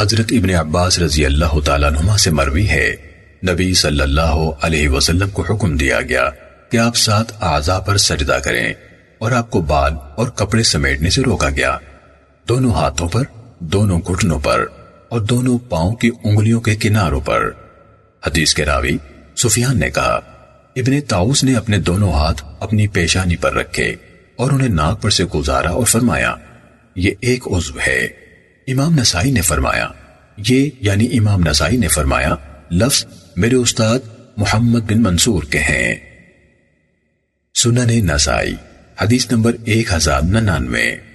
حضرت ابن عباس رضی اللہ تعالیٰ نما سے مروی ہے۔ نبی صلی اللہ علیہ وسلم کو حکم دیا گیا کہ آپ سات اعضاء پر سجدہ کریں اور آپ کو بال اور کپڑے سمیٹنے سے روکا گیا۔ دونوں ہاتھوں پر، دونوں گھٹنوں پر اور دونوں پاؤں کی انگلیوں کے کناروں پر۔ حدیث کے راوی سفیان نے کہا، ابن تاؤس نے اپنے دونوں ہاتھ اپنی پیشانی پر رکھے اور انہیں ناک پر سے گزارا اور فرمایا، یہ ایک عضو ہے۔ امام نسائی نے فرمایا، یہ یعنی امام نسائی نے فرمایا، لفظ میرے استاد محمد بن منصور کے ہیں۔ سنن نسائی، حدیث نمبر ایک ہزار ننانوے۔